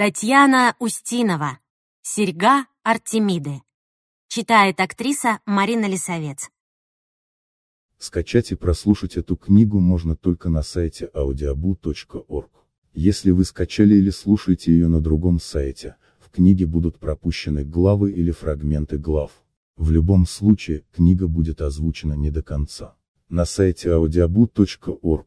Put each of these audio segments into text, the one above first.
Татьяна Устинова. «Серьга Артемиды». Читает актриса Марина Лисовец. Скачать и прослушать эту книгу можно только на сайте audiobu.org. Если вы скачали или слушаете ее на другом сайте, в книге будут пропущены главы или фрагменты глав. В любом случае, книга будет озвучена не до конца. На сайте audiobu.org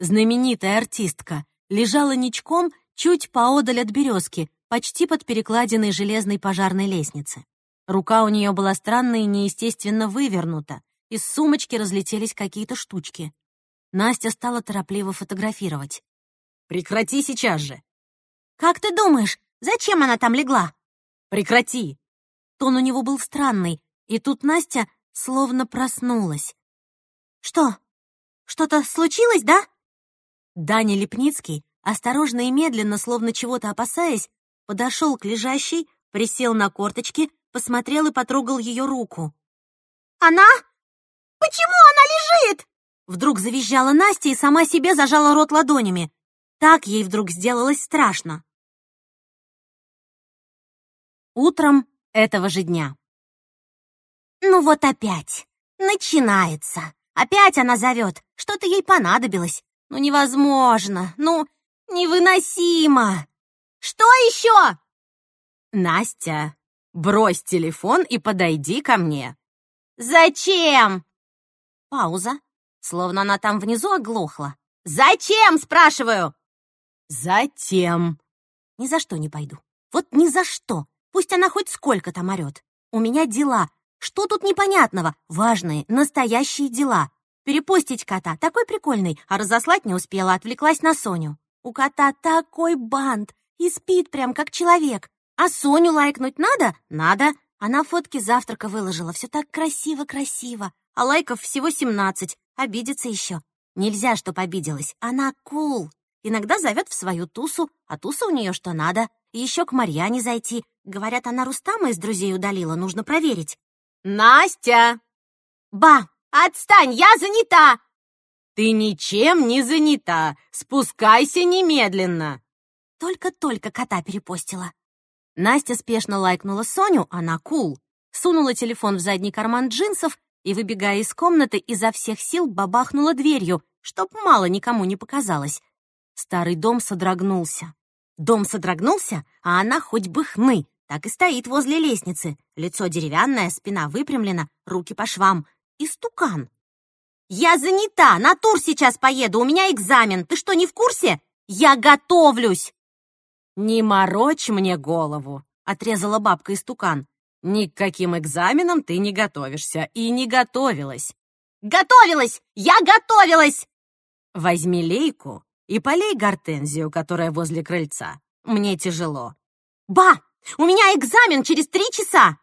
Знаменитая артистка лежала ничком чуть поодаль от березки, почти под перекладиной железной пожарной лестницы. Рука у нее была странно и неестественно вывернута, из сумочки разлетелись какие-то штучки. Настя стала торопливо фотографировать. «Прекрати сейчас же!» «Как ты думаешь, зачем она там легла?» «Прекрати!» Тон у него был странный, и тут Настя словно проснулась. «Что? Что-то случилось, да?» Даня Лепницкий, осторожно и медленно, словно чего-то опасаясь, подошел к лежащей, присел на корточки, посмотрел и потрогал ее руку. «Она? Почему она лежит?» Вдруг завизжала Настя и сама себе зажала рот ладонями. Так ей вдруг сделалось страшно. Утром этого же дня. «Ну вот опять. Начинается. Опять она зовет. Что-то ей понадобилось. Ну невозможно, ну невыносимо. Что еще? Настя, брось телефон и подойди ко мне. Зачем? Пауза, словно она там внизу оглохла. Зачем, спрашиваю? Затем. Ни за что не пойду. Вот ни за что. Пусть она хоть сколько там орет. У меня дела. Что тут непонятного? Важные, настоящие дела. Перепостить кота такой прикольный, а разослать не успела, отвлеклась на Соню. У кота такой бант и спит прям как человек. А Соню лайкнуть надо? Надо. Она фотки завтрака выложила, все так красиво-красиво. А лайков всего 17, обидится еще. Нельзя, чтоб обиделась. Она кул. Иногда зовет в свою тусу, а туса у нее что надо. Еще к Марьяне зайти. Говорят, она Рустама из друзей удалила, нужно проверить. «Настя!» «Ба, «Отстань, я занята!» «Ты ничем не занята! Спускайся немедленно!» Только-только кота перепостила. Настя спешно лайкнула Соню, она кул. Сунула телефон в задний карман джинсов и, выбегая из комнаты, изо всех сил бабахнула дверью, чтоб мало никому не показалось. Старый дом содрогнулся. Дом содрогнулся, а она хоть бы хны. Так и стоит возле лестницы. Лицо деревянное, спина выпрямлена, руки по швам — истукан. «Я занята, на тур сейчас поеду, у меня экзамен. Ты что, не в курсе? Я готовлюсь!» «Не морочь мне голову», — отрезала бабка истукан. «Ни к каким экзаменам ты не готовишься и не готовилась». «Готовилась! Я готовилась!» «Возьми лейку и полей гортензию, которая возле крыльца. Мне тяжело». «Ба! У меня экзамен через три часа!»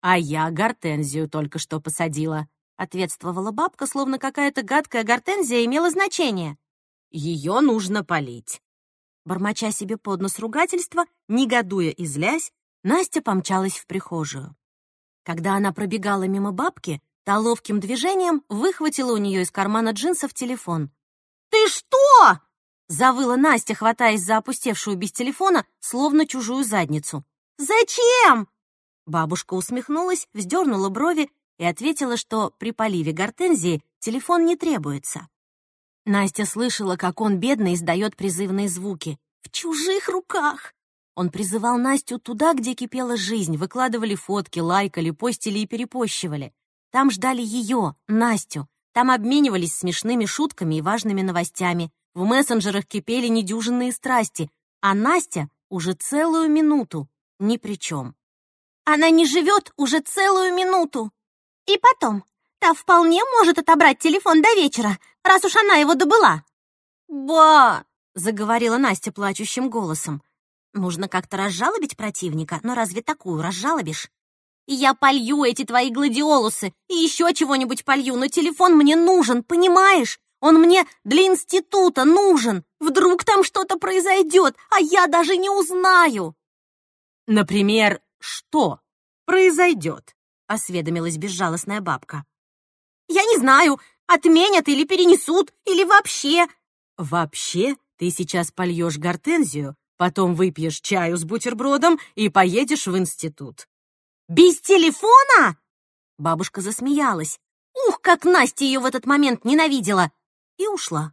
«А я гортензию только что посадила. — ответствовала бабка, словно какая-то гадкая гортензия имела значение. «Ее нужно полить». Бормоча себе под нос ругательства, негодуя и злясь, Настя помчалась в прихожую. Когда она пробегала мимо бабки, та ловким движением выхватила у нее из кармана джинсов телефон. «Ты что?» — завыла Настя, хватаясь за опустевшую без телефона, словно чужую задницу. «Зачем?» Бабушка усмехнулась, вздернула брови и ответила, что при поливе гортензии телефон не требуется. Настя слышала, как он, бедно, издает призывные звуки. В чужих руках! Он призывал Настю туда, где кипела жизнь, выкладывали фотки, лайкали, постили и перепощивали. Там ждали ее, Настю. Там обменивались смешными шутками и важными новостями. В мессенджерах кипели недюжинные страсти, а Настя уже целую минуту ни при чем. Она не живет уже целую минуту. И потом, та вполне может отобрать телефон до вечера, раз уж она его добыла. «Ба!» — заговорила Настя плачущим голосом. Нужно как-то разжалобить противника, но разве такую разжалобишь? Я полью эти твои гладиолусы и еще чего-нибудь полью, но телефон мне нужен, понимаешь? Он мне для института нужен. Вдруг там что-то произойдет, а я даже не узнаю. Например, что произойдет? Осведомилась безжалостная бабка. Я не знаю, отменят или перенесут, или вообще. Вообще, ты сейчас польешь гортензию, потом выпьешь чаю с бутербродом и поедешь в институт. Без телефона? Бабушка засмеялась. Ух, как Настя ее в этот момент ненавидела! И ушла.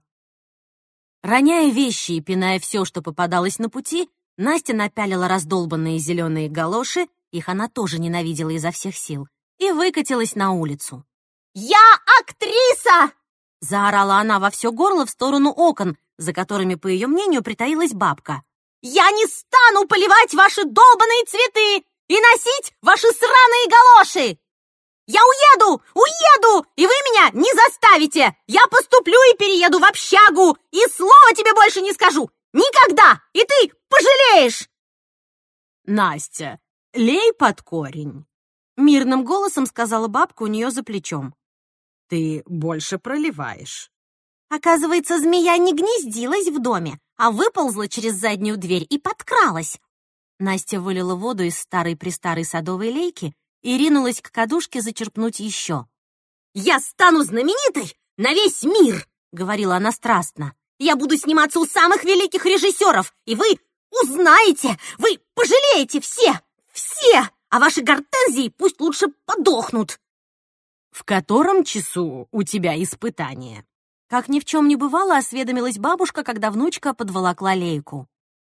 Роняя вещи и пиная все, что попадалось на пути, Настя напялила раздолбанные зеленые галоши, их она тоже ненавидела изо всех сил, и выкатилась на улицу. «Я актриса!» — заорала она во все горло в сторону окон, за которыми, по ее мнению, притаилась бабка. «Я не стану поливать ваши долбаные цветы и носить ваши сраные галоши! Я уеду! Уеду! И вы меня не заставите! Я поступлю и перееду в общагу! И слова тебе больше не скажу! Никогда! И ты пожалеешь!» «Настя, лей под корень!» Мирным голосом сказала бабка у нее за плечом. «Ты больше проливаешь». Оказывается, змея не гнездилась в доме, а выползла через заднюю дверь и подкралась. Настя вылила воду из старой-престарой садовой лейки и ринулась к кадушке зачерпнуть еще. «Я стану знаменитой на весь мир!» — говорила она страстно. «Я буду сниматься у самых великих режиссеров, и вы узнаете, вы пожалеете все, все, а ваши гортензии пусть лучше подохнут!» «В котором часу у тебя испытание?» Как ни в чем не бывало, осведомилась бабушка, когда внучка подволокла лейку.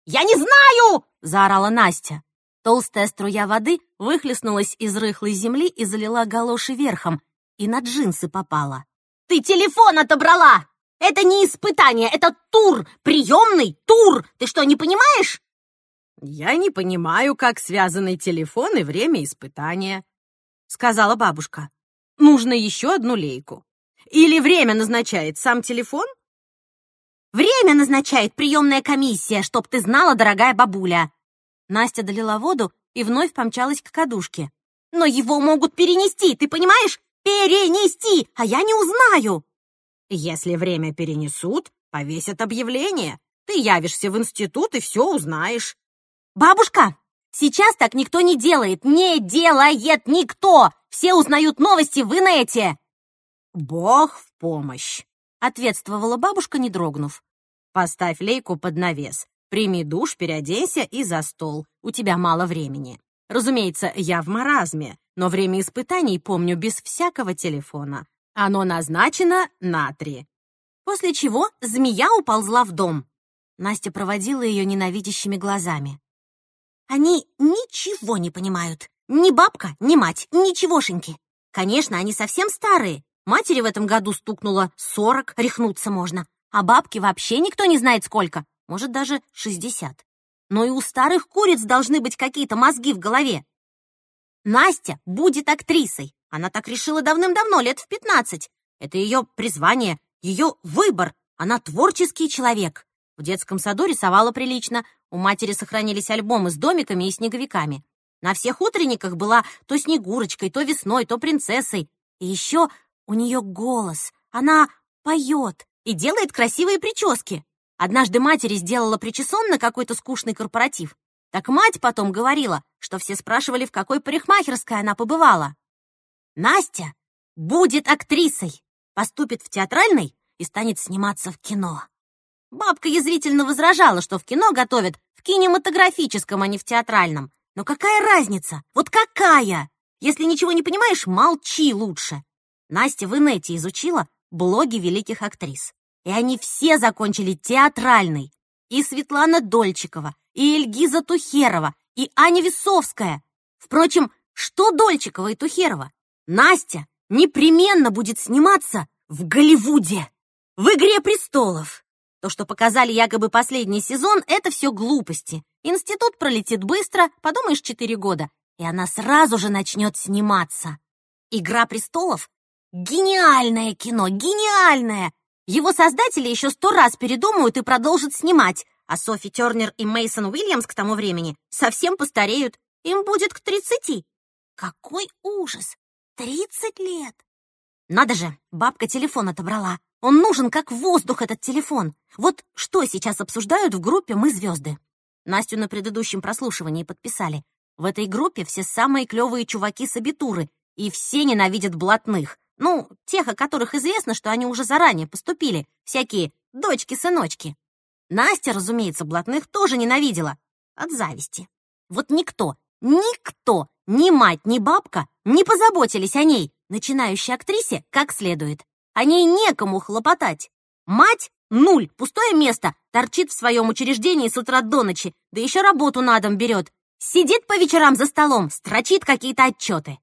«Я не знаю!» — заорала Настя. Толстая струя воды выхлестнулась из рыхлой земли и залила галоши верхом, и на джинсы попала. «Ты телефон отобрала! Это не испытание, это тур! Приемный тур! Ты что, не понимаешь?» «Я не понимаю, как связаны телефон и время испытания», — сказала бабушка. «Нужно еще одну лейку. Или время назначает сам телефон?» «Время назначает приемная комиссия, чтоб ты знала, дорогая бабуля!» Настя долила воду и вновь помчалась к кадушке. «Но его могут перенести, ты понимаешь? Перенести, а я не узнаю!» «Если время перенесут, повесят объявление. Ты явишься в институт и все узнаешь». «Бабушка, сейчас так никто не делает, не делает никто! Все узнают новости в инете!» «Бог в помощь!» — ответствовала бабушка, не дрогнув. «Поставь лейку под навес. Прими душ, переоденься и за стол. У тебя мало времени. Разумеется, я в маразме, но время испытаний помню без всякого телефона. Оно назначено на три. После чего змея уползла в дом. Настя проводила ее ненавидящими глазами. Они ничего не понимают. Ни бабка, ни мать, ничегошеньки. Конечно, они совсем старые. Матери в этом году стукнуло сорок, рехнуться можно. А бабки вообще никто не знает сколько может, даже 60. Но и у старых куриц должны быть какие-то мозги в голове. Настя будет актрисой. Она так решила давным-давно, лет в 15. Это ее призвание, ее выбор. Она творческий человек. В детском саду рисовала прилично. У матери сохранились альбомы с домиками и снеговиками. На всех утренниках была то Снегурочкой, то Весной, то Принцессой. И еще у нее голос. Она поет и делает красивые прически. Однажды матери сделала причесон на какой-то скучный корпоратив. Так мать потом говорила, что все спрашивали, в какой парикмахерской она побывала. Настя будет актрисой, поступит в театральный и станет сниматься в кино. Бабка язвительно возражала, что в кино готовят в кинематографическом, а не в театральном. Но какая разница? Вот какая? Если ничего не понимаешь, молчи лучше. Настя в инете изучила блоги великих актрис. И они все закончили театральный. И Светлана Дольчикова, и Эльгиза Тухерова, и Аня Весовская. Впрочем, что Дольчикова и Тухерова? Настя непременно будет сниматься в Голливуде, в «Игре престолов». То, что показали якобы последний сезон, это все глупости. Институт пролетит быстро, подумаешь, четыре года, и она сразу же начнет сниматься. «Игра престолов» — гениальное кино, гениальное! Его создатели еще сто раз передумают и продолжат снимать, а Софи Тернер и Мейсон Уильямс к тому времени совсем постареют. Им будет к тридцати. Какой ужас! Тридцать лет! Надо же, бабка телефон отобрала. Он нужен как воздух, этот телефон. Вот что сейчас обсуждают в группе «Мы звезды». Настю на предыдущем прослушивании подписали. В этой группе все самые клевые чуваки с абитуры, и все ненавидят блатных. Ну, тех, о которых известно, что они уже заранее поступили, всякие дочки-сыночки. Настя, разумеется, блатных тоже ненавидела. От зависти. Вот никто, никто, ни мать, ни бабка не позаботились о ней, начинающей актрисе, как следует. О ней некому хлопотать. Мать — нуль, пустое место, торчит в своем учреждении с утра до ночи, да еще работу на дом берет. Сидит по вечерам за столом, строчит какие-то отчеты.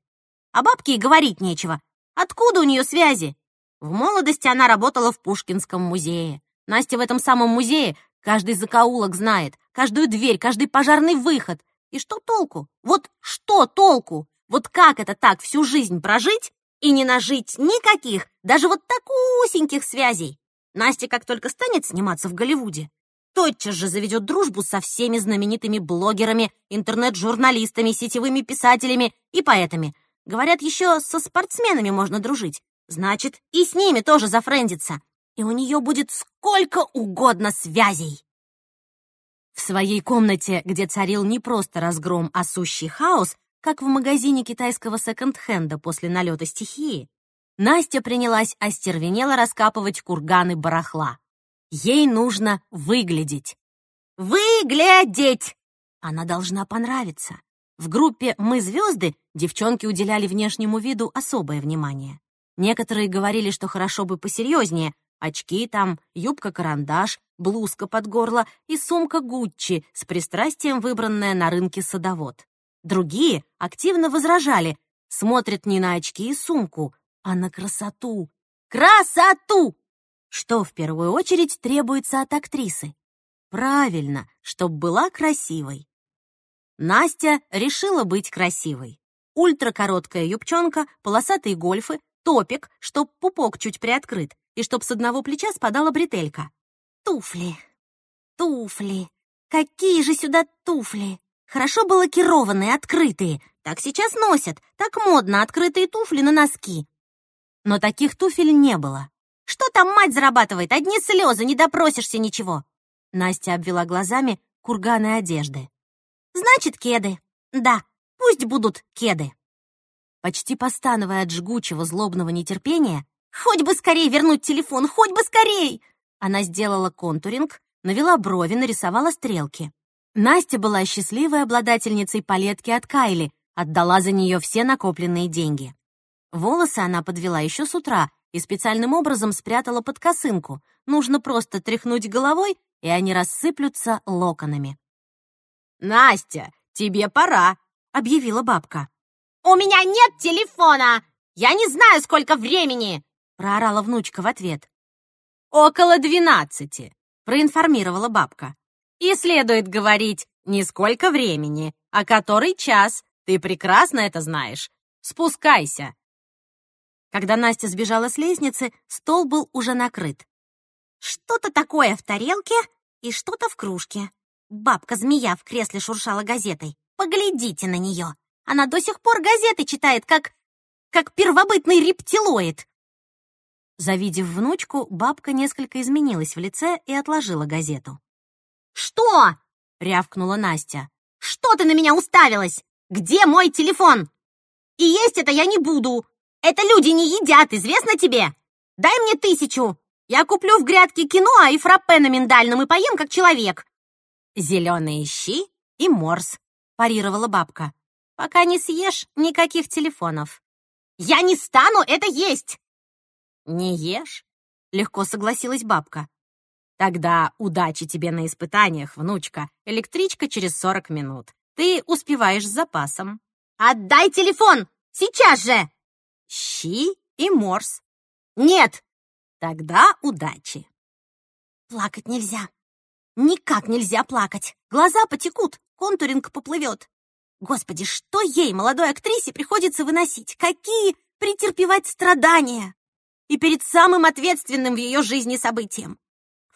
А бабке и говорить нечего. Откуда у нее связи? В молодости она работала в Пушкинском музее. Настя в этом самом музее каждый закоулок знает, каждую дверь, каждый пожарный выход. И что толку? Вот что толку? Вот как это так всю жизнь прожить и не нажить никаких, даже вот такусеньких связей? Настя как только станет сниматься в Голливуде, тотчас же заведет дружбу со всеми знаменитыми блогерами, интернет-журналистами, сетевыми писателями и поэтами. Говорят, еще со спортсменами можно дружить. Значит, и с ними тоже зафрендиться. И у нее будет сколько угодно связей. В своей комнате, где царил не просто разгром, а сущий хаос, как в магазине китайского секонд-хенда после налета стихии, Настя принялась остервенело раскапывать курганы барахла. Ей нужно выглядеть. Выглядеть! Она должна понравиться. В группе «Мы звезды» девчонки уделяли внешнему виду особое внимание. Некоторые говорили, что хорошо бы посерьезнее. Очки там, юбка-карандаш, блузка под горло и сумка Гуччи с пристрастием, выбранная на рынке садовод. Другие активно возражали, смотрят не на очки и сумку, а на красоту. Красоту! Что в первую очередь требуется от актрисы? Правильно, чтоб была красивой. Настя решила быть красивой. Ультракороткая юбчонка, полосатые гольфы, топик, чтоб пупок чуть приоткрыт, и чтоб с одного плеча спадала бретелька. Туфли, туфли, какие же сюда туфли? Хорошо бы лакированные, открытые. Так сейчас носят, так модно, открытые туфли на носки. Но таких туфель не было. Что там мать зарабатывает? Одни слезы, не допросишься ничего. Настя обвела глазами курганы одежды. Значит, кеды. Да, пусть будут кеды. Почти постановая от жгучего злобного нетерпения, хоть бы скорее вернуть телефон, хоть бы скорей! Она сделала контуринг, навела брови, нарисовала стрелки. Настя была счастливой обладательницей палетки от Кайли, отдала за нее все накопленные деньги. Волосы она подвела еще с утра, и специальным образом спрятала под косынку. Нужно просто тряхнуть головой, и они рассыплются локонами. «Настя, тебе пора», — объявила бабка. «У меня нет телефона! Я не знаю, сколько времени!» — проорала внучка в ответ. «Около двенадцати», — проинформировала бабка. «И следует говорить не сколько времени, а который час. Ты прекрасно это знаешь. Спускайся, когда Настя сбежала с лестницы, стол был уже накрыт. Что-то такое в тарелке и что-то в кружке. Бабка-змея в кресле шуршала газетой. Поглядите на нее. Она до сих пор газеты читает, как... как первобытный рептилоид. Завидев внучку, бабка несколько изменилась в лице и отложила газету. «Что?» — рявкнула Настя. «Что ты на меня уставилась? Где мой телефон? И есть это я не буду. Это люди не едят, известно тебе? Дай мне тысячу. Я куплю в грядке киноа и фраппе на миндальном и поем как человек. Зеленые щи и морс, парировала бабка. Пока не съешь, никаких телефонов. Я не стану это есть. Не ешь? Легко согласилась бабка. Тогда удачи тебе на испытаниях, внучка. Электричка через сорок минут. Ты успеваешь с запасом. Отдай телефон! Сейчас же! щи и морс. Нет! Тогда удачи. Плакать нельзя. Никак нельзя плакать. Глаза потекут, контуринг поплывет. Господи, что ей, молодой актрисе, приходится выносить? Какие претерпевать страдания? И перед самым ответственным в ее жизни событием.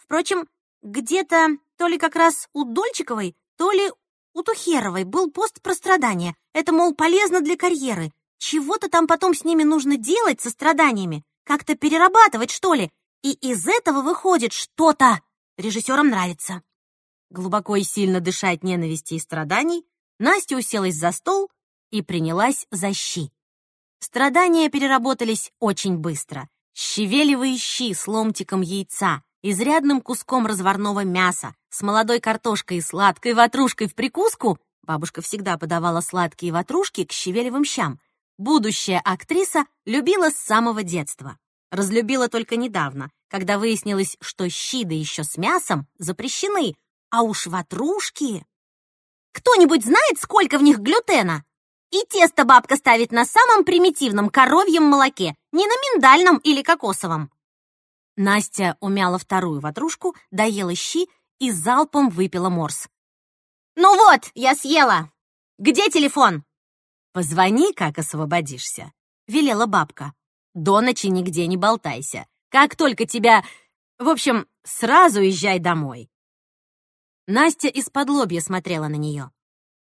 Впрочем, где-то то ли как раз у Дольчиковой, то ли у Тухеровой был пост про страдания. Это, мол, полезно для карьеры. Чего-то там потом с ними нужно делать со страданиями. Как-то перерабатывать, что ли. И из этого выходит что-то. Режиссерам нравится. Глубоко и сильно дышать ненависти и страданий, Настя уселась за стол и принялась за щи. Страдания переработались очень быстро. Щавелевые щи с ломтиком яйца, изрядным куском разварного мяса, с молодой картошкой и сладкой ватрушкой в прикуску, бабушка всегда подавала сладкие ватрушки к щавелевым щам, будущая актриса любила с самого детства. Разлюбила только недавно, когда выяснилось, что щи да еще с мясом запрещены, а уж ватрушки... Кто-нибудь знает, сколько в них глютена? И тесто бабка ставит на самом примитивном коровьем молоке, не на миндальном или кокосовом. Настя умяла вторую ватрушку, доела щи и залпом выпила морс. «Ну вот, я съела! Где телефон?» «Позвони, как освободишься», — велела бабка. «До ночи нигде не болтайся. Как только тебя... В общем, сразу езжай домой». Настя из-под лобья смотрела на нее.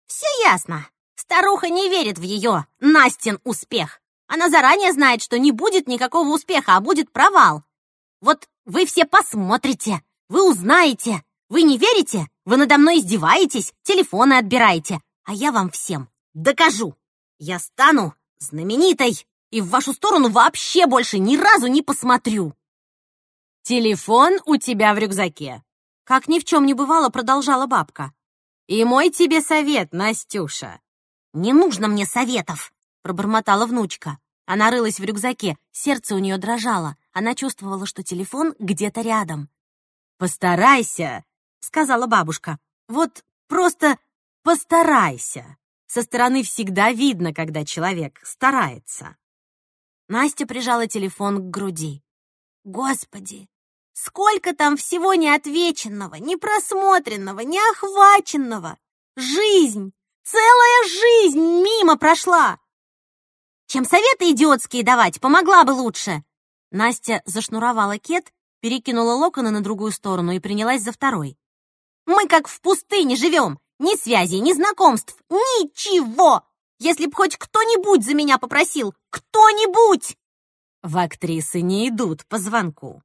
«Все ясно. Старуха не верит в ее, Настин, успех. Она заранее знает, что не будет никакого успеха, а будет провал. Вот вы все посмотрите, вы узнаете. Вы не верите? Вы надо мной издеваетесь, телефоны отбираете. А я вам всем докажу. Я стану знаменитой и в вашу сторону вообще больше ни разу не посмотрю. Телефон у тебя в рюкзаке. Как ни в чем не бывало, продолжала бабка. И мой тебе совет, Настюша. Не нужно мне советов, пробормотала внучка. Она рылась в рюкзаке, сердце у нее дрожало. Она чувствовала, что телефон где-то рядом. «Постарайся», — сказала бабушка. «Вот просто постарайся. Со стороны всегда видно, когда человек старается». Настя прижала телефон к груди. «Господи, сколько там всего неотвеченного, непросмотренного, неохваченного! Жизнь! Целая жизнь мимо прошла! Чем советы идиотские давать, помогла бы лучше!» Настя зашнуровала кет, перекинула локоны на другую сторону и принялась за второй. «Мы как в пустыне живем! Ни связей, ни знакомств, ничего! Если б хоть кто-нибудь за меня попросил, кто-нибудь!» В актрисы не идут по звонку.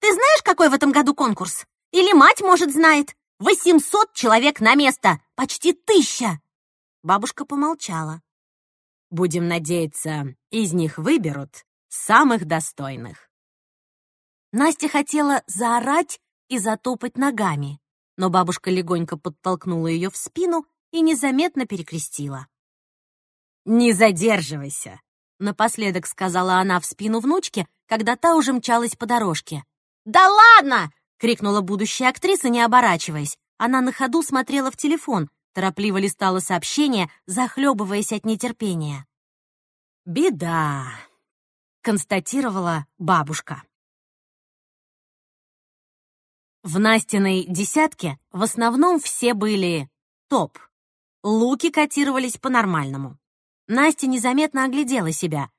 «Ты знаешь, какой в этом году конкурс? Или мать, может, знает? Восемьсот человек на место! Почти тысяча!» Бабушка помолчала. «Будем надеяться, из них выберут самых достойных». Настя хотела заорать и затопать ногами, но бабушка легонько подтолкнула ее в спину и незаметно перекрестила. «Не задерживайся!» — напоследок сказала она в спину внучке, когда та уже мчалась по дорожке. «Да ладно!» — крикнула будущая актриса, не оборачиваясь. Она на ходу смотрела в телефон, торопливо листала сообщения, захлебываясь от нетерпения. «Беда!» — констатировала бабушка. В Настиной десятке в основном все были топ. Луки котировались по-нормальному. Настя незаметно оглядела себя.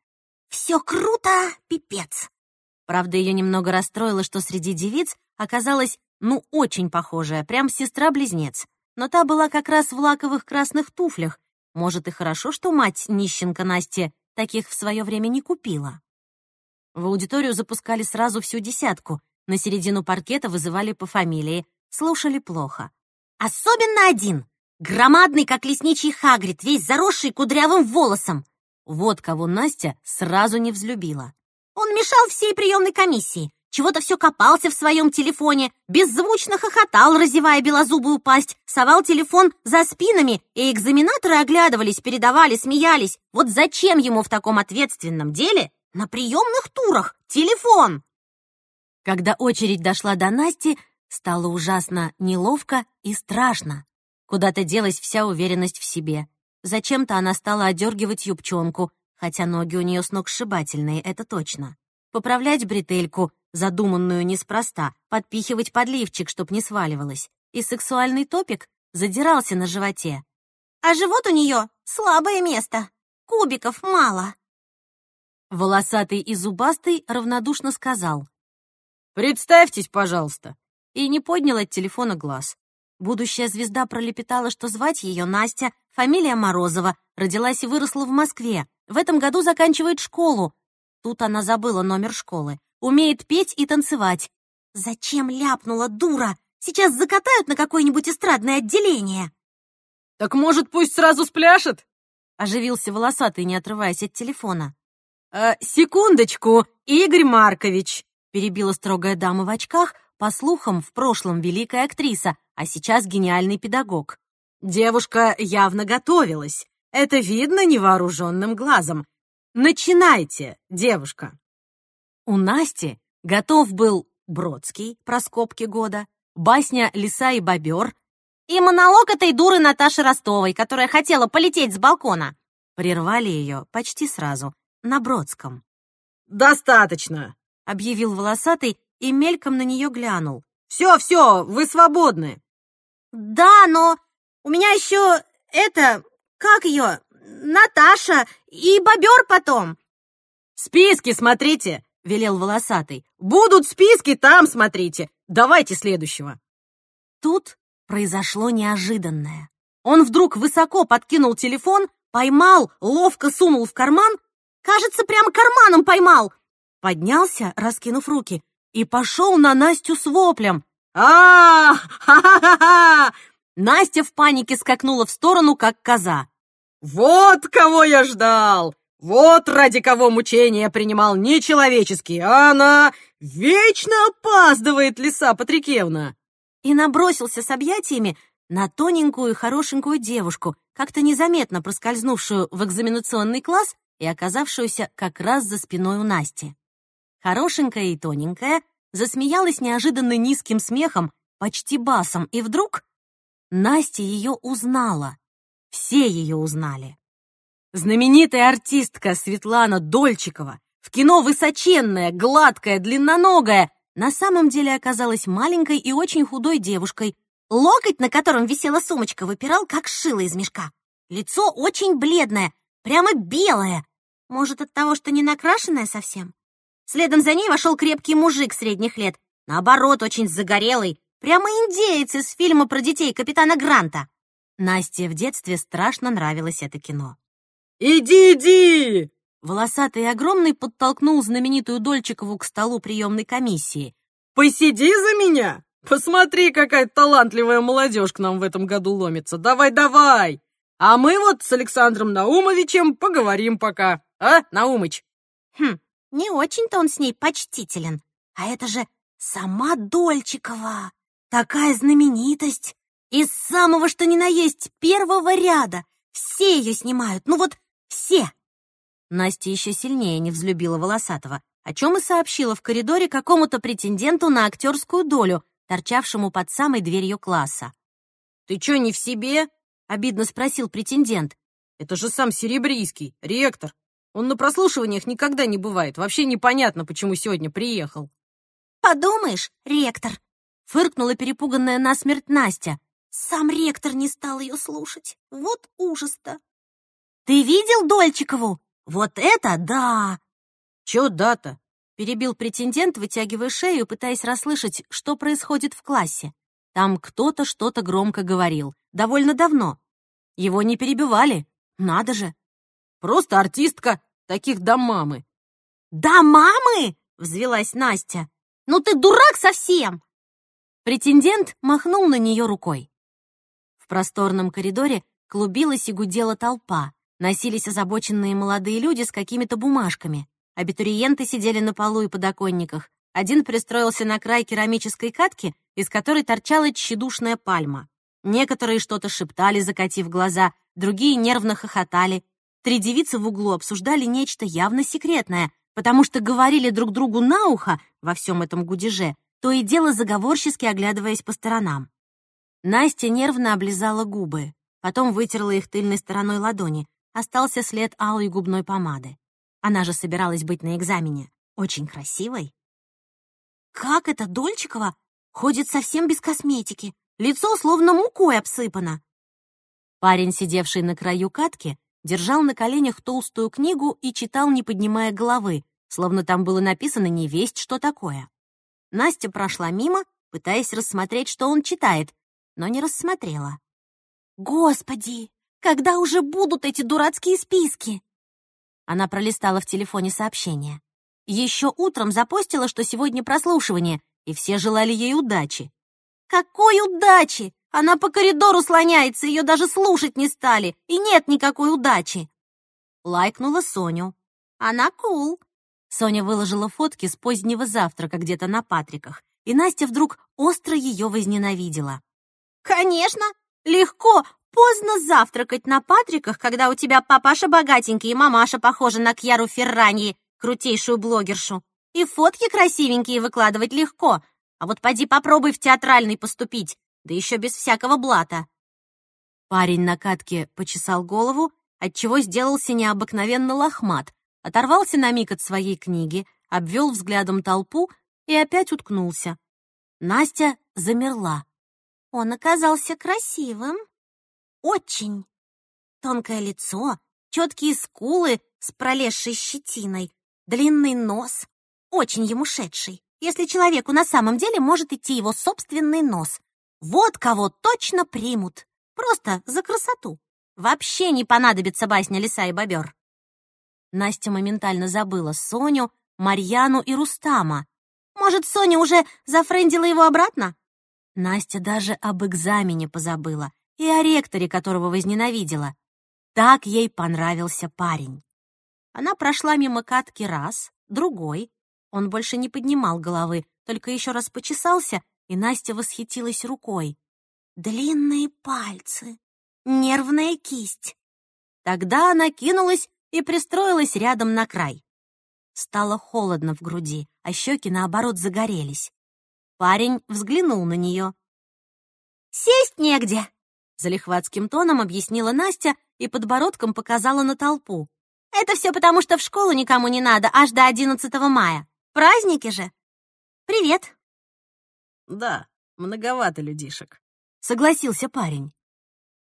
«Все круто, пипец!» Правда, ее немного расстроило, что среди девиц оказалась, ну, очень похожая, прям сестра-близнец. Но та была как раз в лаковых красных туфлях. Может, и хорошо, что мать нищенка Насти таких в свое время не купила. В аудиторию запускали сразу всю десятку. На середину паркета вызывали по фамилии. Слушали плохо. Особенно один. Громадный, как лесничий Хагрид, весь заросший кудрявым волосом. Вот кого Настя сразу не взлюбила. Он мешал всей приемной комиссии. Чего-то все копался в своем телефоне, беззвучно хохотал, разевая белозубую пасть, совал телефон за спинами, и экзаменаторы оглядывались, передавали, смеялись. Вот зачем ему в таком ответственном деле на приемных турах телефон? Когда очередь дошла до Насти, стало ужасно неловко и страшно. Куда-то делась вся уверенность в себе. Зачем-то она стала одергивать юбчонку, хотя ноги у нее сногсшибательные, это точно. Поправлять бретельку, задуманную неспроста, подпихивать подливчик, чтоб не сваливалось. И сексуальный топик задирался на животе. А живот у нее слабое место. Кубиков мало. Волосатый и зубастый равнодушно сказал. «Представьтесь, пожалуйста. и не поднял от телефона глаз. Будущая звезда пролепетала, что звать ее Настя, фамилия Морозова, родилась и выросла в Москве. В этом году заканчивает школу. Тут она забыла номер школы. Умеет петь и танцевать. Зачем ляпнула дура? Сейчас закатают на какое-нибудь эстрадное отделение. «Так, может, пусть сразу спляшет?» — оживился волосатый, не отрываясь от телефона. «Э, «Секундочку, Игорь Маркович!» — перебила строгая дама в очках, по слухам, в прошлом великая актриса, а сейчас гениальный педагог. Девушка явно готовилась. Это видно невооруженным глазом. Начинайте, девушка. У Насти готов был Бродский про скобки года, басня «Лиса и бобер» и монолог этой дуры Наташи Ростовой, которая хотела полететь с балкона. Прервали ее почти сразу, на Бродском. «Достаточно!» — объявил волосатый и мельком на нее глянул. «Все, все, вы свободны!» «Да, но у меня еще это... Как ее? Наташа и бобер потом!» «Списки смотрите!» — велел волосатый. «Будут списки, там смотрите! Давайте следующего!» Тут произошло неожиданное. Он вдруг высоко подкинул телефон, поймал, ловко сунул в карман. Кажется, прямо карманом поймал. Поднялся, раскинув руки, и пошел на Настю с воплем. а Ха-ха-ха-ха! Настя в панике скакнула в сторону, как коза. «Вот кого я ждал! Вот ради кого мучения принимал нечеловеческие, а она вечно опаздывает, Лиса Патрикевна!» И набросился с объятиями на тоненькую хорошенькую девушку, как-то незаметно проскользнувшую в экзаменационный класс и оказавшуюся как раз за спиной у Насти. Хорошенькая и тоненькая засмеялась неожиданно низким смехом, почти басом, и вдруг Настя ее узнала. Все ее узнали. Знаменитая артистка Светлана Дольчикова, в кино высоченная, гладкая, длинноногая, на самом деле оказалась маленькой и очень худой девушкой. Локоть, на котором висела сумочка, выпирал, как шило из мешка. Лицо очень бледное, прямо белое. Может, от того, что не накрашенное совсем? Следом за ней вошел крепкий мужик средних лет, наоборот, очень загорелый, прямо индеец из фильма про детей капитана Гранта. Насте в детстве страшно нравилось это кино. «Иди, иди!» Волосатый и огромный подтолкнул знаменитую Дольчикову к столу приемной комиссии. «Посиди за меня! Посмотри, какая талантливая молодежь к нам в этом году ломится! Давай, давай! А мы вот с Александром Наумовичем поговорим пока, а, Наумыч?» «Хм, не очень-то он с ней почтителен. А это же сама Дольчикова, такая знаменитость!» Из самого что ни на есть первого ряда. Все ее снимают, ну вот все. Настя еще сильнее не взлюбила Волосатого, о чем и сообщила в коридоре какому-то претенденту на актерскую долю, торчавшему под самой дверью класса. «Ты что, не в себе?» — обидно спросил претендент. «Это же сам Серебрийский, ректор. Он на прослушиваниях никогда не бывает. Вообще непонятно, почему сегодня приехал». «Подумаешь, ректор!» — фыркнула перепуганная насмерть Настя. Сам ректор не стал ее слушать. Вот ужас-то. Ты видел Дольчикову? Вот это да! Чё да-то? Перебил претендент, вытягивая шею, пытаясь расслышать, что происходит в классе. Там кто-то что-то громко говорил. Довольно давно. Его не перебивали. Надо же. Просто артистка. Таких до мамы. «До мамы?» — взвелась Настя. «Ну ты дурак совсем!» Претендент махнул на нее рукой. В просторном коридоре клубилась и гудела толпа. Носились озабоченные молодые люди с какими-то бумажками. Абитуриенты сидели на полу и подоконниках. Один пристроился на край керамической катки, из которой торчала тщедушная пальма. Некоторые что-то шептали, закатив глаза, другие нервно хохотали. Три девицы в углу обсуждали нечто явно секретное, потому что говорили друг другу на ухо во всем этом гудеже, то и дело заговорчески оглядываясь по сторонам. Настя нервно облизала губы, потом вытерла их тыльной стороной ладони. Остался след алой губной помады. Она же собиралась быть на экзамене. Очень красивой. Как это Дольчикова ходит совсем без косметики? Лицо словно мукой обсыпано. Парень, сидевший на краю катки, держал на коленях толстую книгу и читал, не поднимая головы, словно там было написано не весть, что такое. Настя прошла мимо пытаясь рассмотреть, что он читает, но не рассмотрела. «Господи, когда уже будут эти дурацкие списки?» Она пролистала в телефоне сообщения. Еще утром запостила, что сегодня прослушивание, и все желали ей удачи. «Какой удачи! Она по коридору слоняется, ее даже слушать не стали, и нет никакой удачи!» Лайкнула Соню. «Она кул!» Соня выложила фотки с позднего завтрака где-то на Патриках, и Настя вдруг остро ее возненавидела. «Конечно! Легко, поздно завтракать на Патриках, когда у тебя папаша богатенький и мамаша похожа на Кьяру Ферраньи, крутейшую блогершу. И фотки красивенькие выкладывать легко, а вот поди попробуй в театральный поступить, да еще без всякого блата». Парень на катке почесал голову, отчего сделался необыкновенно лохмат, оторвался на миг от своей книги, обвел взглядом толпу и опять уткнулся. Настя замерла. Он оказался красивым. Очень. Тонкое лицо, четкие скулы с пролезшей щетиной, длинный нос, очень ему шедший, если человеку на самом деле может идти его собственный нос. Вот кого точно примут. Просто за красоту. Вообще не понадобится басня «Лиса и бобер». Настя моментально забыла Соню, Марьяну и Рустама. Может, Соня уже зафрендила его обратно? Настя даже об экзамене позабыла и о ректоре, которого возненавидела. Так ей понравился парень. Она прошла мимо катки раз, другой. Он больше не поднимал головы, только еще раз почесался, и Настя восхитилась рукой. Длинные пальцы, нервная кисть. Тогда она кинулась и пристроилась рядом на край. Стало холодно в груди, а щеки, наоборот, загорелись. Парень взглянул на нее. «Сесть негде!» — залихватским тоном объяснила Настя и подбородком показала на толпу. «Это все потому, что в школу никому не надо аж до 11 мая. Праздники же!» «Привет!» «Да, многовато людишек», — согласился парень.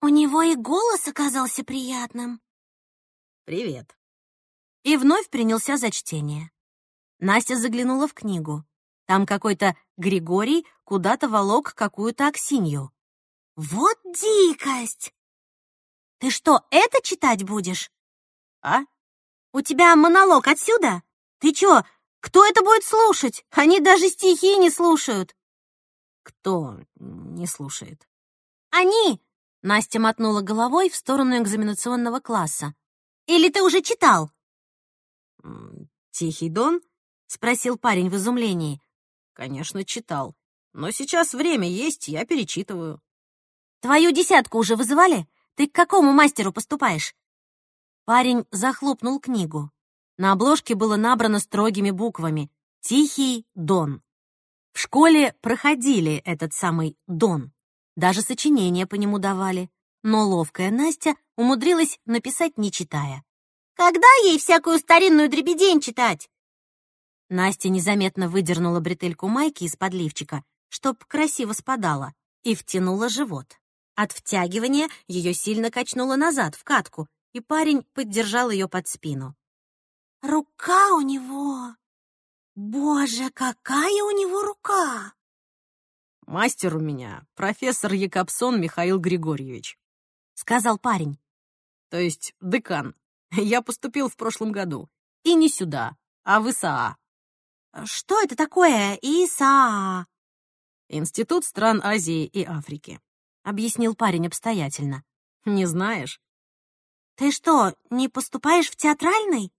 У него и голос оказался приятным. «Привет». И вновь принялся за чтение. Настя заглянула в книгу. Там какой-то Григорий куда-то волок какую-то Аксинью. Вот дикость! Ты что, это читать будешь? А? У тебя монолог отсюда? Ты чё, кто это будет слушать? Они даже стихи не слушают. Кто не слушает? Они! Настя мотнула головой в сторону экзаменационного класса. Или ты уже читал? «Тихий дон?» — спросил парень в изумлении. Конечно, читал. Но сейчас время есть, я перечитываю. Твою десятку уже вызывали? Ты к какому мастеру поступаешь? Парень захлопнул книгу. На обложке было набрано строгими буквами «Тихий Дон». В школе проходили этот самый Дон. Даже сочинения по нему давали. Но ловкая Настя умудрилась написать, не читая. «Когда ей всякую старинную дребедень читать?» Настя незаметно выдернула бретельку майки из подливчика, чтоб красиво спадала, и втянула живот. От втягивания ее сильно качнуло назад, в катку, и парень поддержал ее под спину. «Рука у него! Боже, какая у него рука!» «Мастер у меня, профессор Якобсон Михаил Григорьевич», — сказал парень. «То есть декан. Я поступил в прошлом году. И не сюда, а в ИСАА. «Что это такое, ИСА?» «Институт стран Азии и Африки», — объяснил парень обстоятельно. «Не знаешь?» «Ты что, не поступаешь в театральный?»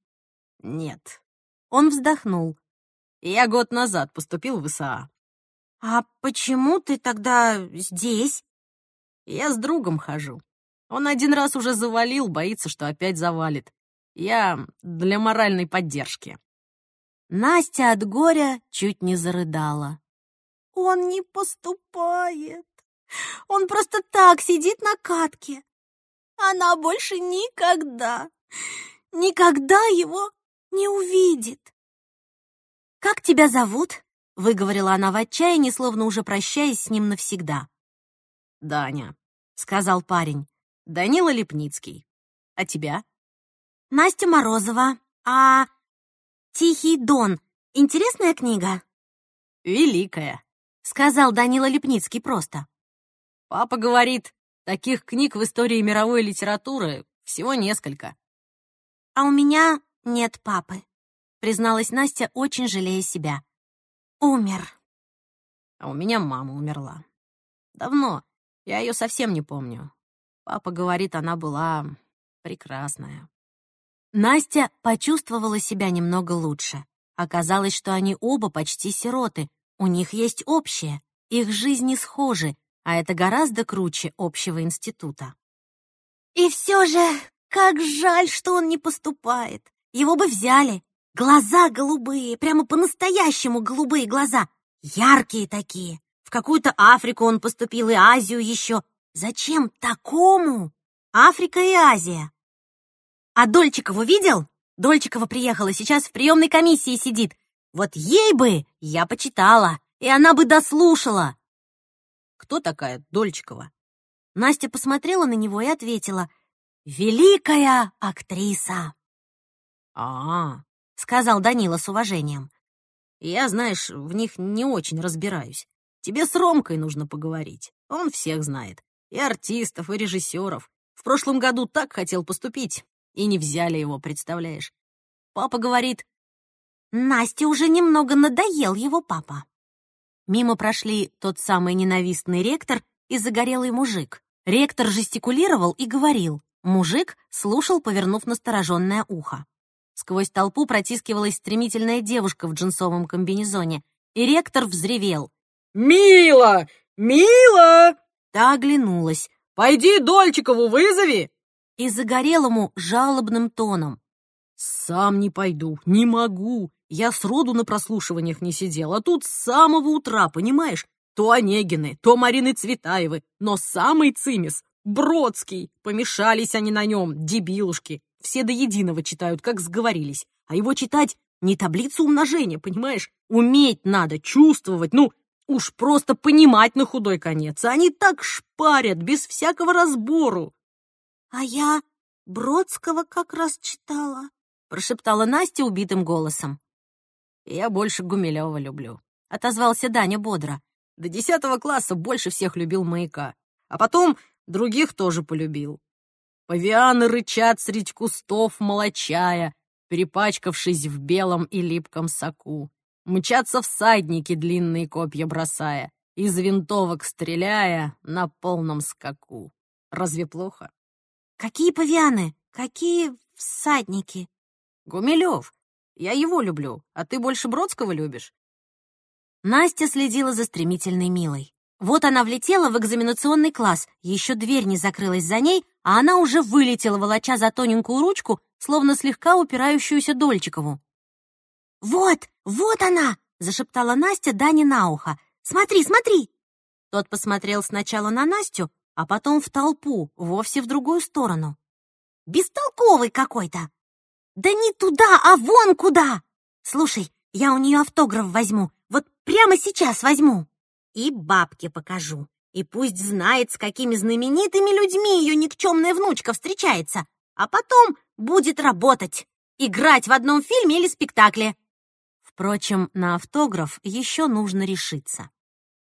«Нет». Он вздохнул. «Я год назад поступил в ИСА». «А почему ты тогда здесь?» «Я с другом хожу. Он один раз уже завалил, боится, что опять завалит. Я для моральной поддержки». Настя от горя чуть не зарыдала. «Он не поступает. Он просто так сидит на катке. Она больше никогда, никогда его не увидит». «Как тебя зовут?» — выговорила она в отчаянии, словно уже прощаясь с ним навсегда. «Даня», — сказал парень. «Данила Лепницкий. А тебя?» «Настя Морозова. А «Тихий дон» — интересная книга?» «Великая». — сказал Данила Лепницкий просто. «Папа говорит, таких книг в истории мировой литературы всего несколько». «А у меня нет папы», — призналась Настя, очень жалея себя. «Умер». «А у меня мама умерла. Давно. Я ее совсем не помню. Папа говорит, она была прекрасная». Настя почувствовала себя немного лучше. Оказалось, что они оба почти сироты. У них есть общее. Их жизни схожи, а это гораздо круче общего института. «И все же, как жаль, что он не поступает. Его бы взяли. Глаза голубые, прямо по-настоящему голубые глаза. Яркие такие. В какую-то Африку он поступил и Азию еще. Зачем такому? Африка и Азия. А Дольчикову видел? Дольчикова приехала, сейчас в приемной комиссии сидит. Вот ей бы я почитала, и она бы дослушала. Кто такая Дольчикова? Настя посмотрела на него и ответила. «Великая актриса!» «А, — сказал Данила с уважением. я, знаешь, в них не очень разбираюсь. Тебе с Ромкой нужно поговорить. Он всех знает. И артистов, и режиссеров. В прошлом году так хотел поступить, и не взяли его, представляешь? Папа говорит... Насте уже немного надоел его папа. Мимо прошли тот самый ненавистный ректор и загорелый мужик. Ректор жестикулировал и говорил. Мужик слушал, повернув настороженное ухо. Сквозь толпу протискивалась стремительная девушка в джинсовом комбинезоне, и ректор взревел. «Мила! Мила!» Та оглянулась. «Пойди Дольчикову вызови!» и загорелому жалобным тоном. «Сам не пойду, не могу. Я сроду на прослушиваниях не сидел, а тут с самого утра, понимаешь? То Онегины, то Марины Цветаевы, но самый цимис — Бродский. Помешались они на нем, дебилушки. Все до единого читают, как сговорились. А его читать не таблицу умножения, понимаешь? Уметь надо, чувствовать, ну, уж просто понимать на худой конец. Они так шпарят, без всякого разбору. «А я Бродского как раз читала», — прошептала Настя убитым голосом. «Я больше Гумилева люблю», — отозвался Даня бодро. «До десятого класса больше всех любил маяка, а потом других тоже полюбил. Павианы рычат средь кустов, молочая, перепачкавшись в белом и липком соку. Мчатся всадники, длинные копья бросая, из винтовок стреляя на полном скаку. Разве плохо? Какие павианы? Какие всадники? Гумилев. Я его люблю, а ты больше Бродского любишь? Настя следила за стремительной Милой. Вот она влетела в экзаменационный класс, еще дверь не закрылась за ней, а она уже вылетела, волоча за тоненькую ручку, словно слегка упирающуюся Дольчикову. «Вот, вот она!» — зашептала Настя Дане на ухо. «Смотри, смотри!» Тот посмотрел сначала на Настю, а потом в толпу, вовсе в другую сторону. «Бестолковый какой-то!» «Да не туда, а вон куда!» «Слушай, я у нее автограф возьму, вот прямо сейчас возьму. И бабке покажу. И пусть знает, с какими знаменитыми людьми ее никчемная внучка встречается. А потом будет работать, играть в одном фильме или спектакле». Впрочем, на автограф еще нужно решиться.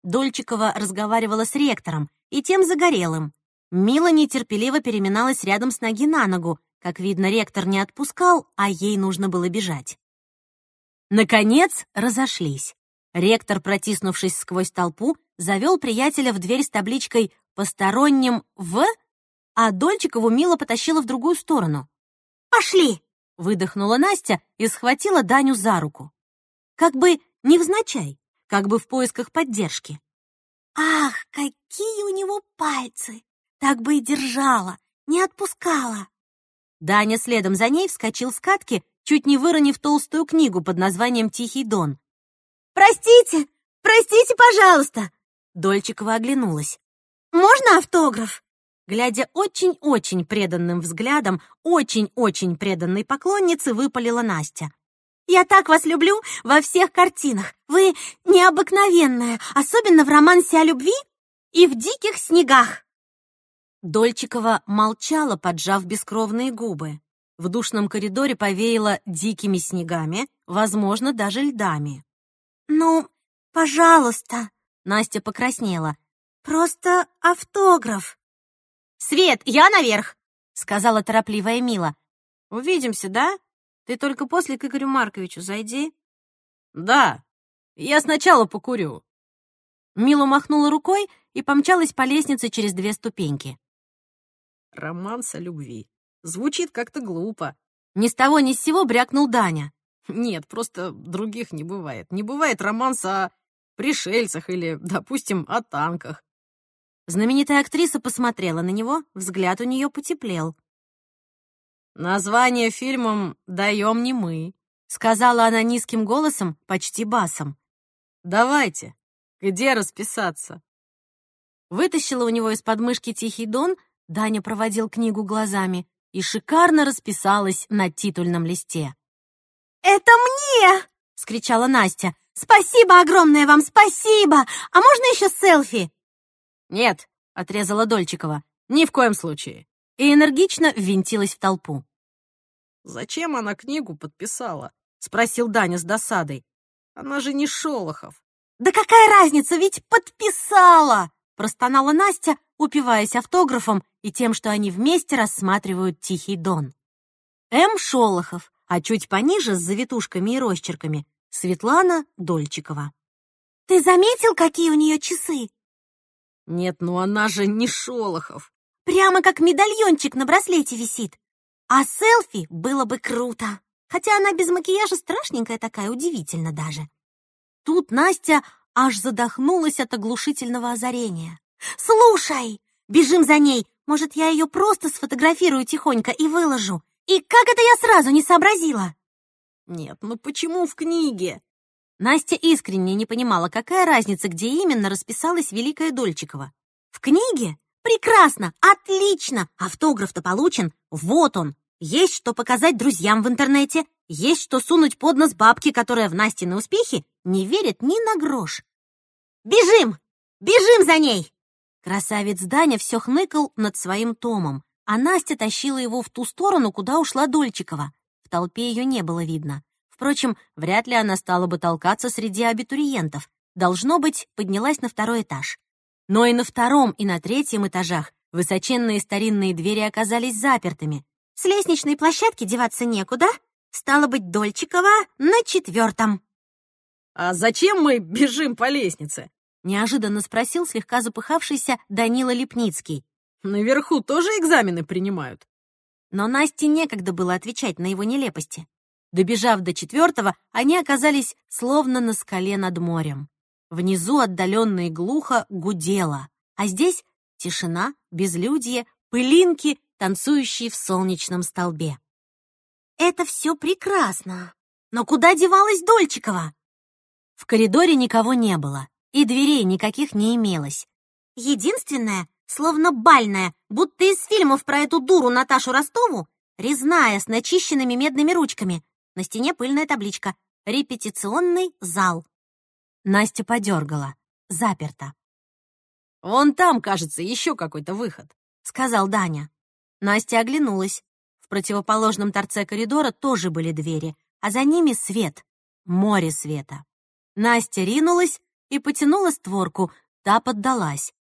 Дольчикова разговаривала с ректором, и тем загорелым. Мила нетерпеливо переминалась рядом с ноги на ногу. Как видно, ректор не отпускал, а ей нужно было бежать. Наконец разошлись. Ректор, протиснувшись сквозь толпу, завел приятеля в дверь с табличкой «Посторонним в...», а Дольчикову Мила потащила в другую сторону. «Пошли!» — выдохнула Настя и схватила Даню за руку. Как бы невзначай, как бы в поисках поддержки. Ах, какие у него пальцы! Так бы и держала, не отпускала. Даня следом за ней вскочил с катки, чуть не выронив толстую книгу под названием «Тихий дон». «Простите, простите, пожалуйста!» Дольчикова оглянулась. «Можно автограф?» Глядя очень-очень преданным взглядом, очень-очень преданной поклонницы, выпалила Настя. Я так вас люблю во всех картинах. Вы необыкновенная, особенно в романсе о любви и в диких снегах. Дольчикова молчала, поджав бескровные губы. В душном коридоре повеяло дикими снегами, возможно, даже льдами. «Ну, пожалуйста», Настя покраснела. «Просто автограф». «Свет, я наверх!» — сказала торопливая Мила. «Увидимся, да? Ты только после к Игорю Марковичу зайди». «Да, я сначала покурю». Мила махнула рукой и помчалась по лестнице через две ступеньки. Романс о любви. Звучит как-то глупо. Ни с того ни с сего брякнул Даня. Нет, просто других не бывает. Не бывает романса о пришельцах или, допустим, о танках. Знаменитая актриса посмотрела на него, взгляд у нее потеплел. «Название фильмом даем не мы», — сказала она низким голосом, почти басом. «Давайте, где расписаться?» Вытащила у него из подмышки Тихий Дон, Даня проводил книгу глазами и шикарно расписалась на титульном листе. «Это мне!» — скричала Настя. «Спасибо огромное вам, спасибо! А можно еще селфи?» «Нет», — отрезала Дольчикова, — «ни в коем случае». И энергично ввинтилась в толпу. «Зачем она книгу подписала?» — спросил Даня с досадой. «Она же не Шолохов». «Да какая разница, ведь подписала!» — простонала Настя, упиваясь автографом и тем, что они вместе рассматривают Тихий Дон. М. Шолохов, а чуть пониже, с завитушками и росчерками, Светлана Дольчикова. «Ты заметил, какие у нее часы?» «Нет, ну она же не Шолохов!» «Прямо как медальончик на браслете висит. А селфи было бы круто. Хотя она без макияжа страшненькая такая, удивительно даже». Тут Настя аж задохнулась от оглушительного озарения. «Слушай! Бежим за ней! Может, я ее просто сфотографирую тихонько и выложу? И как это я сразу не сообразила?» «Нет, ну почему в книге?» Настя искренне не понимала, какая разница, где именно расписалась Великая Дольчикова. «В книге? Прекрасно! Отлично! Автограф-то получен! Вот он! Есть что показать друзьям в интернете, есть что сунуть под нос бабке, которая в Настины успехи не верит ни на грош. «Бежим! Бежим за ней!» Красавец Даня все хныкал над своим томом, а Настя тащила его в ту сторону, куда ушла Дольчикова. В толпе ее не было видно. Впрочем, вряд ли она стала бы толкаться среди абитуриентов. Должно быть, поднялась на второй этаж. Но и на втором, и на третьем этажах высоченные старинные двери оказались запертыми. С лестничной площадки деваться некуда. Стало быть, Дольчикова на четвертом. «А зачем мы бежим по лестнице?» — неожиданно спросил слегка запыхавшийся Данила Лепницкий. Наверху тоже экзамены принимают. Но Насте некогда было отвечать на его нелепости. Добежав до четвертого, они оказались словно на скале над морем. Внизу отдаленно и глухо гудело, а здесь тишина, безлюдье, пылинки, танцующие в солнечном столбе. «Это все прекрасно. Но куда девалась Дольчикова?» В коридоре никого не было, и дверей никаких не имелось. Единственное, словно бальная, будто из фильмов про эту дуру Наташу Ростову, резная, с начищенными медными ручками. На стене пыльная табличка «Репетиционный зал». Настя подергала. Заперто. «Вон там, кажется, еще какой-то выход», — сказал Даня. Настя оглянулась. В противоположном торце коридора тоже были двери, а за ними свет, море света. Настя ринулась и потянула створку, та поддалась.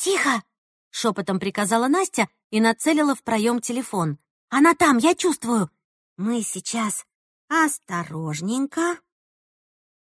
«Тихо!» — шепотом приказала Настя и нацелила в проем телефон. «Она там, я чувствую! Мы сейчас осторожненько!»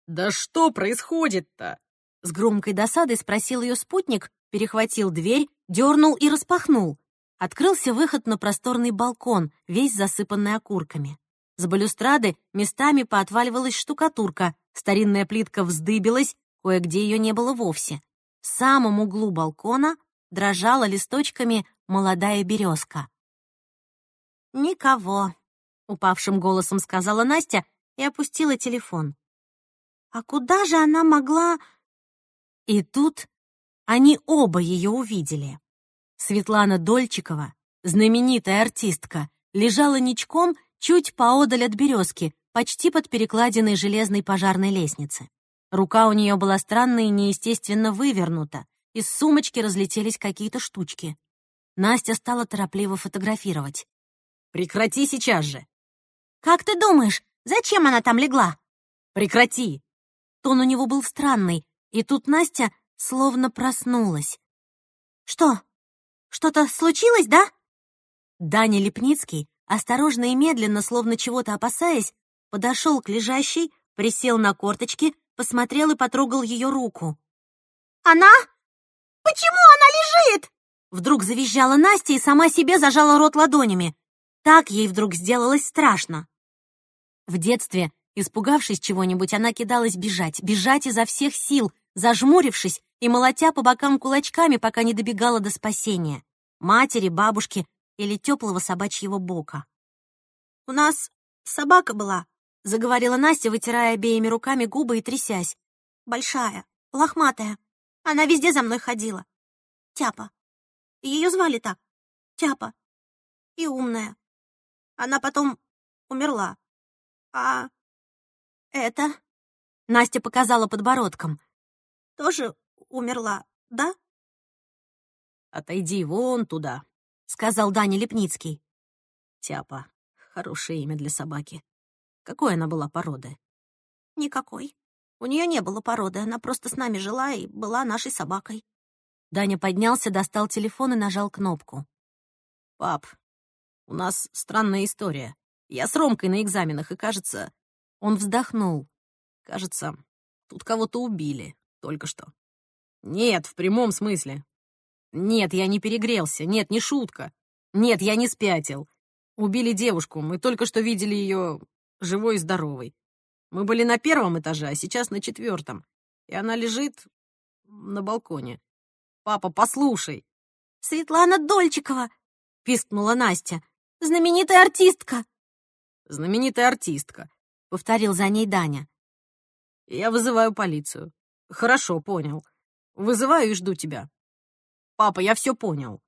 «Да что происходит-то?» С громкой досадой спросил ее спутник, перехватил дверь, дернул и распахнул. Открылся выход на просторный балкон, весь засыпанный окурками. С балюстрады местами поотваливалась штукатурка, старинная плитка вздыбилась, кое-где ее не было вовсе. В самом углу балкона дрожала листочками молодая березка. «Никого», — упавшим голосом сказала Настя и опустила телефон. «А куда же она могла...» И тут они оба ее увидели. Светлана Дольчикова, знаменитая артистка, лежала ничком чуть поодаль от березки, почти под перекладиной железной пожарной лестницы. Рука у нее была странно и неестественно вывернута. Из сумочки разлетелись какие-то штучки. Настя стала торопливо фотографировать. «Прекрати сейчас же!» «Как ты думаешь, зачем она там легла?» «Прекрати!» Тон у него был странный, И тут Настя словно проснулась. «Что? Что-то случилось, да?» Даня Лепницкий, осторожно и медленно, словно чего-то опасаясь, подошел к лежащей, присел на корточки, посмотрел и потрогал ее руку. «Она? Почему она лежит?» Вдруг завизжала Настя и сама себе зажала рот ладонями. Так ей вдруг сделалось страшно. В детстве, испугавшись чего-нибудь, она кидалась бежать, бежать изо всех сил, зажмурившись и молотя по бокам кулачками, пока не добегала до спасения. Матери, бабушки или теплого собачьего бока. «У нас собака была», — заговорила Настя, вытирая обеими руками губы и трясясь. «Большая, лохматая. Она везде за мной ходила. Тяпа. Ее звали так. Тяпа. И умная. Она потом умерла. А это...» Настя показала подбородком. «Тоже умерла, да?» «Отойди вон туда», — сказал Даня Лепницкий. «Тяпа. Хорошее имя для собаки. Какой она была породы?» «Никакой. У нее не было породы, она просто с нами жила и была нашей собакой». Даня поднялся, достал телефон и нажал кнопку. «Пап, у нас странная история. Я с Ромкой на экзаменах, и, кажется...» Он вздохнул. «Кажется, тут кого-то убили только что». «Нет, в прямом смысле. Нет, я не перегрелся. Нет, не шутка. Нет, я не спятил. Убили девушку. Мы только что видели ее живой и здоровой. Мы были на первом этаже, а сейчас на четвертом. И она лежит на балконе. Папа, послушай. Светлана Дольчикова, пискнула Настя. Знаменитая артистка. Знаменитая артистка, повторил за ней Даня. Я вызываю полицию. Хорошо, понял. Вызываю и жду тебя. Папа, я все понял.